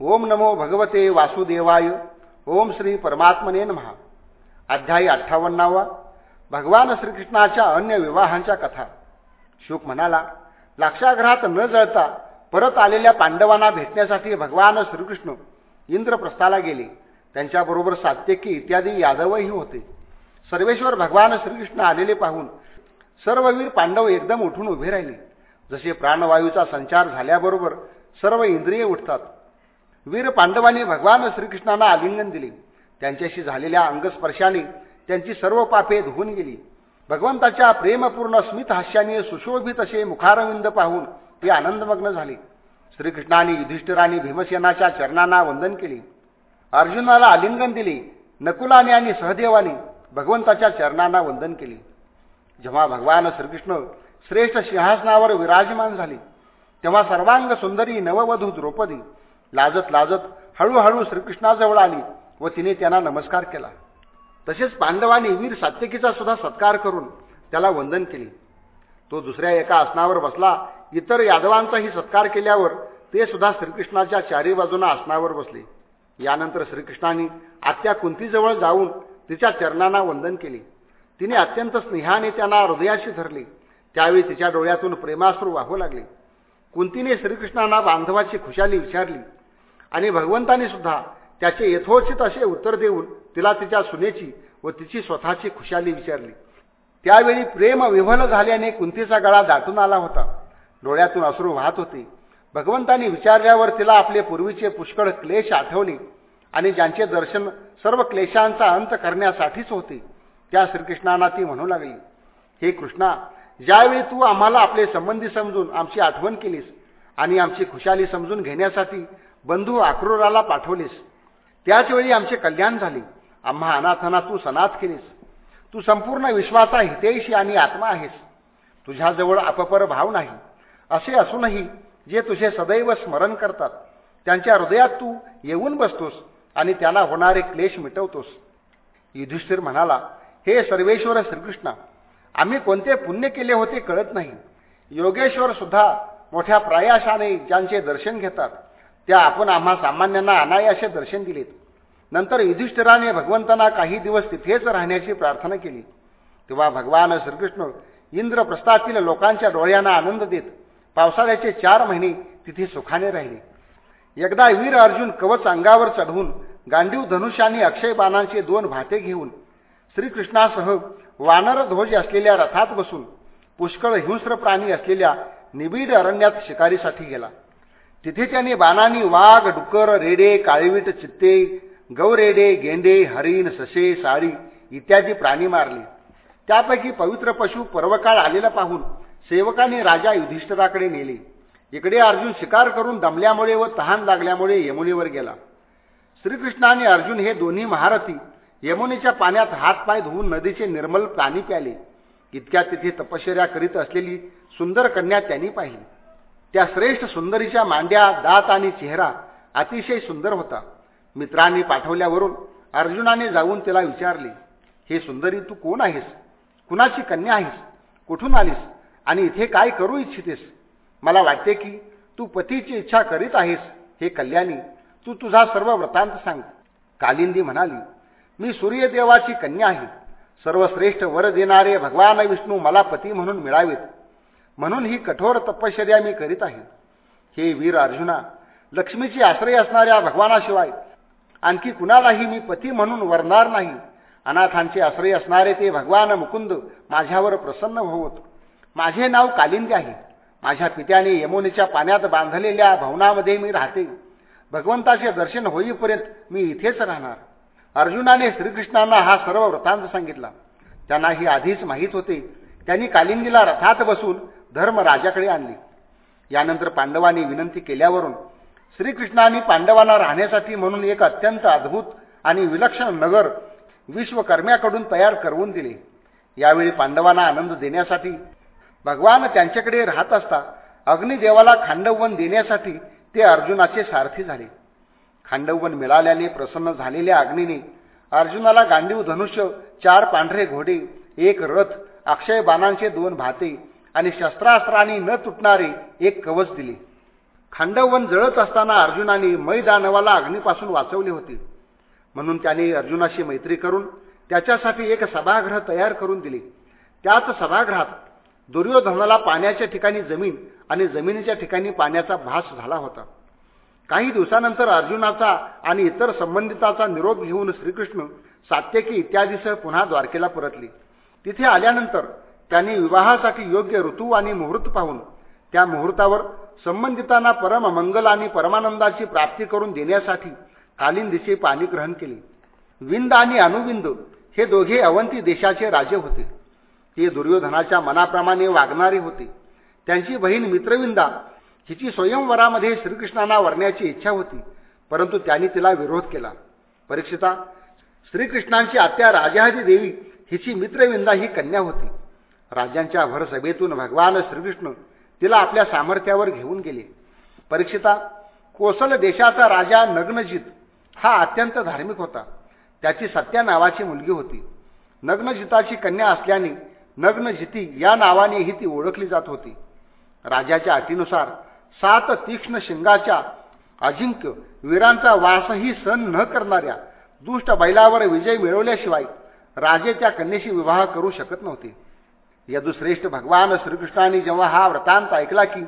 ओम नमो भगवते वासुदेवाय. ओम श्री परमात्मने महा अध्यायी अठ्ठावन्नावा. भगवान श्रीकृष्णाच्या अन्य विवाहांच्या कथा. शुक म्हणाला लाक्षाग्रहात न जळता परत आलेल्या पांडवांना भेटण्यासाठी भगवान श्रीकृष्ण इंद्रप्रस्थाला गेले. त्यांच्याबरोबर सात्यकी इत्यादी यादवही होते. सर्वेश्वर भगवान श्रीकृष्ण आलेले पाहून सर्ववीर पांडव एकदम उठून उभे राहिले. जसे प्राणवायूचा संचार झाल्याबरोबर सर्व इंद्रिय उठतात. वीर पांडवांनी भगवान श्रीकृष्णांना आलिंगन दिले. त्यांच्याशी झालेल्या अंगस्पर्शाने त्यांची सर्व पापे धुवून गेली. भगवंताच्या प्रेमपूर्ण स्मित हास्याने सुशोभित असे मुखारविंद पाहून ते आनंदमग्न झाले. श्रीकृष्णाने युधिष्ठिराने भीमसेनाच्या चरणांना वंदन केले. अर्जुनाला आलिंगन दिले. नकुलाने आणि सहदेवाने भगवंताच्या चरणांना वंदन केले. जेव्हा भगवान श्रीकृष्ण श्रेष्ठ सिंहासनावर विराजमान झाले तेव्हा सर्वांग सुंदरी नववधू द्रौपदी लाजत लाजत हळूहळू श्रीकृष्णाजवळ आली व तिने त्यांना नमस्कार केला. तसेच पांडवांनी वीर सात्यकीचा सुद्धा सत्कार करून त्याला वंदन केले. तो दुसऱ्या एका आसनावर बसला. इतर यादवांचाही सत्कार केल्यावर ते सुद्धा श्रीकृष्णाच्या चारी बाजूना आसनावर बसले. यानंतर श्रीकृष्णाने आत्या कुंतीजवळ जाऊन तिच्या चरणांना वंदन केले. तिने अत्यंत स्नेहाने त्यांना हृदयाशी धरले. त्यावेळी तिच्या डोळ्यातून प्रेमाश्रू वाहू लागले. कुंतीने श्रीकृष्णांना बांधवाची खुशाली विचारली. आणि भगवंताने सुद्धा त्याचे यथोचित असे उत्तर देऊन तिला तिच्या सुनेची व तिची स्वतःची खुशाली विचारली. त्यावेळी प्रेम विव्हल झाल्याने कुंतीचा गळा दाटून आला होता. डोळ्यातून अश्रू वाहत होते. भगवंतांनी विचारल्यावर तिला आपले पूर्वीचे पुष्कळ क्लेश आठवले आणि ज्यांचे दर्शन सर्व क्लेशांचा अंत करण्यासाठीच होते त्या श्रीकृष्णांना ती म्हणू लागली हे कृष्णा ज्यावेळी तू आम्हाला आपले संबंधी समजून आमची आठवण केलीस आणि आमची खुशाली समजून घेण्यासाठी बंधू आक्रोराला पाठवलीस. त्याचवेळी आमचे कल्याण झाले. आम्हा अनाथांना तू सनाथ केलीस. तू संपूर्ण विश्वाचा हितेशी आणि आत्मा आहेस. तुझ्याजवळ अपपर भाव नाही. असे असूनही जे तुझे सदैव स्मरण करतात त्यांच्या हृदयात तू येऊन बसतोस आणि त्यांना होणारे क्लेश मिटवतोस. युधिष्ठिर म्हणाला हे सर्वेश्वर श्रीकृष्णा आम्ही कोणते पुण्य केले होते कळत नाही. योगेश्वर सुद्धा मोठ्या प्रयासाने ज्यांचे दर्शन घेतात त्या आपण आम्हा सामान्यांना अनायासे दर्शन दिलेत. नंतर युधिष्ठिराने भगवंतांना काही दिवस तिथेच राहण्याची प्रार्थना केली. तेव्हा भगवान श्रीकृष्ण इंद्रप्रस्थातील लोकांच्या डोळ्यांना आनंद देत पावसाळ्याचे चार महिने तिथे सुखाने राहिले. एकदा वीर अर्जुन कवच अंगावर चढवून गांडीव धनुष्याने अक्षय बाणांचे दोन भाते घेऊन श्रीकृष्णासह वानर ध्वज असलेल्या रथात बसून पुष्कळ हिंस्र प्राणी असलेल्या निबिड अरण्यात शिकारीसाठी गेला. तिथे त्याने बाणांनी वाघ डुकर रेडे काळवीट चित्ते गौरेडे गेंडे हरिण ससे साळी इत्यादी प्राणी मारले. त्यापैकी पवित्र पशु पर्वकाळ आलेला पाहून सेवकाने राजा युधिष्ठराकडे नेले. इकडे अर्जुन शिकार करून दमल्यामुळे व तहान लागल्यामुळे यमुनेवर गेला. श्रीकृष्ण आणि अर्जुन हे दोन्ही महारथी यमुनेच्या पाण्यात हातपाय धुवून नदीचे निर्मल पाणी प्याले. इतक्या तिथे तपश्चर्या करीत असलेली सुंदर कन्या त्यांनी पाहिली. त्या श्रेष्ठ सुंदरीच्या मांड्या दात आणि चेहरा अतिशय सुंदर होता. मित्रांनी पाठवल्यावरून अर्जुनाने जाऊन तिला विचारले हे सुंदरी तू कोण आहेस? कुणाची कन्या आहेस? कुठून आलीस? आणि इथे काय करू इच्छितेस? मला वाटते की तू पतीची इच्छा करीत आहेस हे कल्याणी. तू तुझा सर्व वृत्तांत सांग. कालिंदी म्हणाली मी सूर्यदेवाची कन्या आहे. सर्वश्रेष्ठ वर देणारे भगवान विष्णू मला पती म्हणून मिळावेत. म्हणून ही कठोर तपश्चर्या मी करीत आहे. हे वीर अर्जुना लक्ष्मीची आश्रय असणाऱ्या भगवानाशिवाय आणखी कुणालाही मी पती म्हणून वरणार नाही. अनाथांचे आश्रय असणारे ते भगवान मुकुंद माझ्यावर प्रसन्न होत माझे नाव कालिंदी आहे. माझ्या पित्याने यमुनेच्या पाण्यात बांधलेल्या भवनामध्ये मी राहते. भगवंताचे दर्शन होईपर्यंत मी इथेच राहणार. अर्जुनाने श्रीकृष्णांना हा सर्व वृत्तांत सांगितला. त्यांना ही आधीच माहीत होते. त्यांनी कालिंदीला रथात बसून धर्म राजाकडे आणली. यानंतर पांडवांनी विनंती केल्यावरून श्रीकृष्णांनी पांडवांना राहण्यासाठी म्हणून एक अत्यंत अद्भुत आणि विलक्षण नगर विश्वकर्म्याकडून तयार करवून दिले. यावेळी पांडवांना आनंद देण्यासाठी भगवान त्यांच्याकडे राहत असता अग्निदेवाला खांडववन देण्यासाठी ते अर्जुनाचे सारथी झाले. खांडववन मिळाल्याने प्रसन्न झालेल्या अग्नीने अर्जुनाला गांडीव धनुष्य चार पांढरे घोडे एक रथ अक्षय बाणांचे दोन भाते आणि शस्त्रास्त्रांनी न तुटणारे एक कवच दिले. खांडवन जळत असताना अर्जुनाने मैदानवाला अग्नीपासून वाचवले होते. म्हणून त्याने अर्जुनाशी मैत्री करून त्याच्यासाठी एक सभागृह तयार करून दिले. त्याच सभागृहात दुर्योधनाला पाण्याच्या ठिकाणी जमीन आणि जमिनीच्या ठिकाणी पाण्याचा भास झाला होता. काही दिवसानंतर अर्जुनाचा आणि इतर संबंधिताचा निरोप घेऊन श्रीकृष्ण सात्यकी इत्यादीसह पुन्हा द्वारकेला परतले. तिथे आल्यानंतर त्यांनी विवाहासाठी योग्य ऋतू आणि मुहूर्त पाहून त्या मुहूर्तावर संबंधितांना परम मंगल आणि परमानंदाची प्राप्ती करून देण्यासाठी कालिंदीचे पाणी ग्रहण केले. विंद आणि अनुविंद हे दोघे अवंती देशाचे राजे होते. ते दुर्योधनाच्या मनाप्रमाणे वागणारे होते. त्यांची बहीण मित्रविंदा हिची स्वयंवरामध्ये श्रीकृष्णांना वरण्याची इच्छा होती परंतु त्यांनी तिला विरोध केला. परीक्षिता श्रीकृष्णांची आत्या राजाहरी देवी हिची मित्रविंदा ही कन्या होती. राजांच्या भरसभेतून भगवान श्रीकृष्ण तिला आपल्या सामर्थ्यावर घेऊन गेले. परीक्षिता कोसल देशाचा राजा नग्नजित हा अत्यंत धार्मिक होता. त्याची सत्या नावाची मुलगी होती. नग्नजिताची कन्या असल्याने नग्नजिती या नावानेही ती ओळखली जात होती. राजाच्या अटीनुसार सात तीक्ष्ण शिंगाच्या अजिंक्य वीरांचा वासही सण न करणाऱ्या दुष्ट बैलावर विजय मिळवल्याशिवाय राजे त्या कन्येशी विवाह करू शकत नव्हते. यदुश्रेष्ठ भगवान श्रीकृष्णाने जेव्हा हा व्रतांत ऐकला की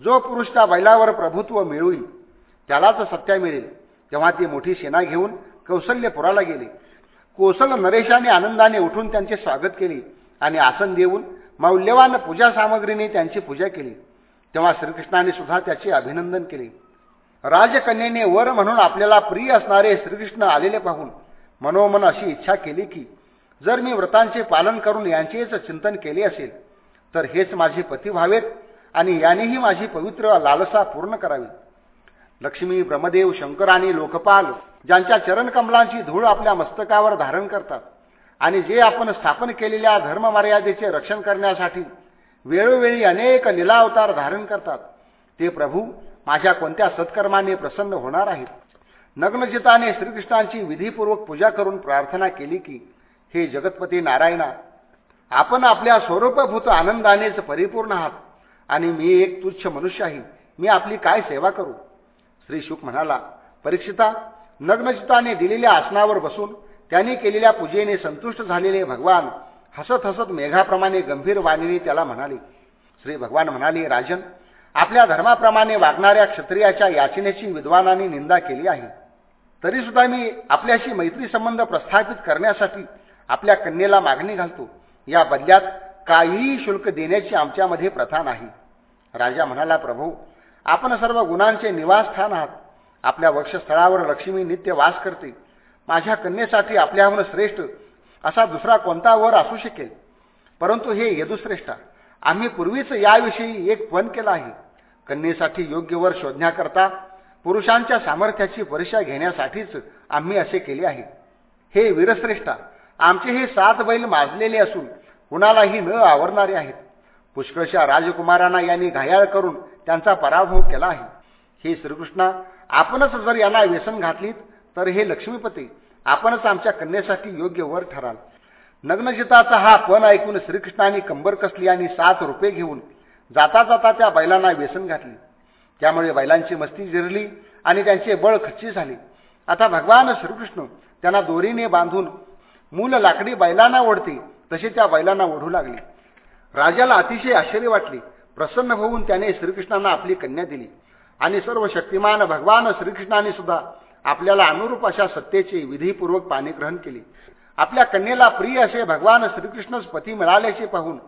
जो पुरुष त्या बैलावर प्रभुत्व मिळवईल त्यालाच सत्या मिळेल तेव्हा ती मोठी सेना घेऊन कौशल्यपुराला गेले. कोसल नरेशाने आनंदाने उठून त्यांचे स्वागत केले आणि आसन देऊन मौल्यवान पूजा सामग्रीने त्यांची पूजा केली. तेव्हा श्रीकृष्णाने सुद्धा त्याचे अभिनंदन केले. राजकन्येने वर म्हणून आपल्याला प्रिय असणारे श्रीकृष्ण आलेले पाहून मनोमन अशी इच्छा केली की जर मी व्रतांचे पालन करून यांचेच चिंतन केले असेल तर हेच माझे पती व्हावेत आणि यानेही माझी पवित्र लालसा पूर्ण करावी. लक्ष्मी ब्रह्मदेव शंकर आणि लोकपाल ज्यांच्या चरणकमलांची धूळ आपल्या मस्तकावर धारण करतात आणि जे आपण स्थापन केलेल्या धर्ममर्यादेचे रक्षण करण्यासाठी वेळोवेळी अनेक लिलावतार धारण करतात ते प्रभू माझ्या कोणत्या सत्कर्माने प्रसन्न होणार आहेत? नग्नजिताने श्रीकृष्णांची विधीपूर्वक पूजा करून प्रार्थना केली की हे जगतपती नारायणा आपण आपल्या स्वरूपभूत आनंदानेच परिपूर्ण आहात आणि मी एक तुच्छ मनुष्य आहे. मी आपली काय सेवा करू? श्री शुक म्हणाला परीक्षिता नग्नचिताने दिलेल्या आसनावर बसून त्यांनी केलेल्या पूजेने संतुष्ट झालेले भगवान हसत हसत मेघाप्रमाणे गंभीर वाणीने त्याला म्हणाले. श्री भगवान म्हणाले राजन आपल्या धर्माप्रमाणे वागणाऱ्या क्षत्रियाच्या याचनेची विद्वानांनी निंदा केली आहे. तरीसुद्धा मी आपल्याशी मैत्री संबंध प्रस्थापित करण्यासाठी आपल्या कन्येला मागणी घालतो. या बदल्यात काहीही शुल्क देण्याची आमच्यामध्ये प्रथा नाही. राजा म्हणाला प्रभू आपण सर्व गुणांचे निवासस्थान आहात. आपल्या वक्षस्थळावर लक्ष्मी नित्य वास करते. माझ्या कन्येसाठी आपल्याहून श्रेष्ठ असा दुसरा कोणता वर असू शकेल? परंतु हे यदुश्रेष्ठा आम्ही पूर्वीच याविषयी एक पण केला आहे. कन्येसाठी योग्य वर शोधण्याकरता पुरुषांच्या सामर्थ्याची परीक्षा घेण्यासाठीच आम्ही असे केले आहे. हे वीरश्रेष्ठा आमचे हे सात बैल माजलेले असून कुणालाही न आवरणारे आहेत. पुष्कळशा राजकुमारांना यांनी घायाळ करून त्यांचा पराभव केला आहे. हे श्रीकृष्णा आपणच जर यांना व्यसन घातलीत तर हे लक्ष्मीपती आपणच आमच्या कन्येसाठी योग्य वर ठराल. नग्नजिताचा हा पण ऐकून श्रीकृष्णाने कंबर कसली आणि सात रुपये घेऊन जाता जाता त्या बैलांना व्यसन घातली. त्यामुळे बैलांची मस्ती जिरली आणि त्यांचे बळ खच्ची झाले. आता भगवान श्रीकृष्ण त्यांना दोरीने बांधून मूल लाकडी बैलांना ओढते तसे त्या बैलांना ओढू लागले. राजाला अतिशय आश्चर्य वाटले. प्रसन्न होऊन त्याने श्रीकृष्णांना आपली कन्या दिली. आणि सर्व शक्तिमान भगवान श्रीकृष्णाने सुद्धा आपल्याला अनुरूप अशा सत्तेचे विधीपूर्वक पाणीग्रहण केले. आपल्या कन्येला प्रिय असे भगवान श्रीकृष्णच पती मिळाल्याचे पाहून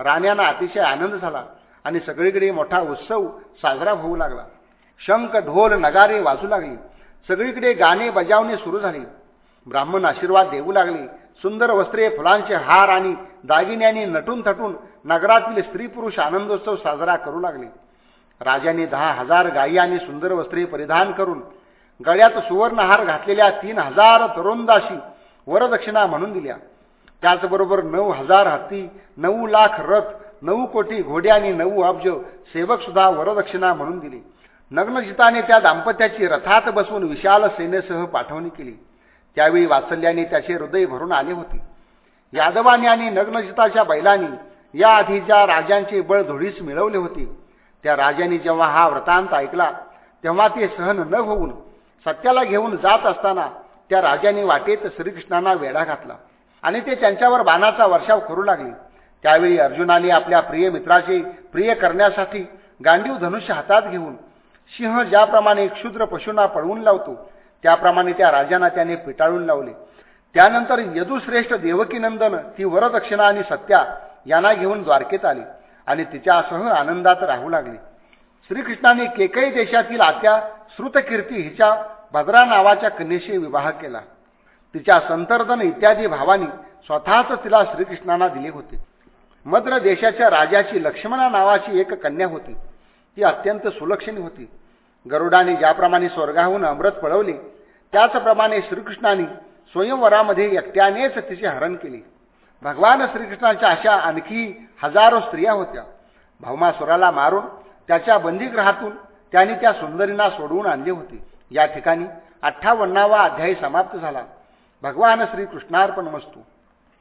राण्यांना अतिशय आनंद झाला आणि सगळीकडे मोठा उत्सव साजरा होऊ लागला. शंख ढोल नगारे वाजू लागले. सगळीकडे गाणे बजावणे सुरू झाली. ब्राह्मण आशीर्वाद देऊ लागले. सुंदर वस्त्रे फुलांचे हार आणि दागिन्यांनी नटून थटून नगरातील स्त्री पुरुष आनंदोत्सव साजरा करू लागले. राजाने दहा हजार गायी आणि सुंदर वस्त्रे परिधान करून गळ्यात सुवर्णहार घातलेल्या तीन हजार तरुणदाशी वरदक्षिणा म्हणून दिल्या. त्याचबरोबर नऊ हजार हत्ती नऊ लाख रथ नऊ कोटी घोडे आणि नऊ अब्ज सेवक सुद्धा वरदक्षिणा म्हणून दिली. नग्नजिताने त्या दाम्पत्याची रथात बसून विशाल सेनेसह पाठवणी केली. त्यावेळी वात्सल्याने त्याचे हृदय भरून आले होते. यादवाने आणि नग्नजिताच्या बैलांनी याआधी ज्या राजांचे बळ धुळीस मिळवले होते त्या राजाने जेव्हा हा वृतांत ऐकला तेव्हा ते सहन न होऊन सत्याला घेऊन जात असताना त्या राजाने वाटेत श्रीकृष्णांना वेढा घातला आणि ते त्यांच्यावर बाणाचा वर्षाव करू लागले. त्यावेळी अर्जुनाने आपल्या प्रिय मित्राचे प्रिय करण्यासाठी गांडीव धनुष्य हातात घेऊन सिंह ज्याप्रमाणे क्षुद्र पशूंना पळवून लावतो त्याप्रमाणे त्या राजांना त्याने पिटाळून लावले. त्यानंतर यदुश्रेष्ठ देवकीनंदन ती वरदक्षिणा आणि सत्या यांना घेऊन द्वारकेत आली आणि तिच्यासह आनंदात राहू लागली. श्रीकृष्णाने केकई देशातील आत्या श्रुतकीर्ती हिच्या भद्रा नावाच्या कन्येशी विवाह केला. तिच्या संतर्दन इत्यादी भावानी स्वतःच तिला श्रीकृष्णांना दिले होते. मद्र देशाच्या राजाची लक्ष्मणा नावाची एक कन्या होती. ती अत्यंत सुलक्षणी होती. गरुडाने ज्याप्रमाणे स्वर्गाहून अमृत पळवले त्याचप्रमाणे श्रीकृष्णाने स्वयंवरामध्ये एकट्यानेच तिचे हरण केले. भगवान श्रीकृष्णाच्या अशा आणखी हजारो स्त्रिया होत्या. भौमासुराला मारून त्याच्या बंदीग्रहातून त्यांनी त्या सुंदरींना सोडवून आणले होते. या ठिकाणी अठ्ठावन्नावा अध्यायी समाप्त झाला. भगवान श्रीकृष्णार्पण वस्तू.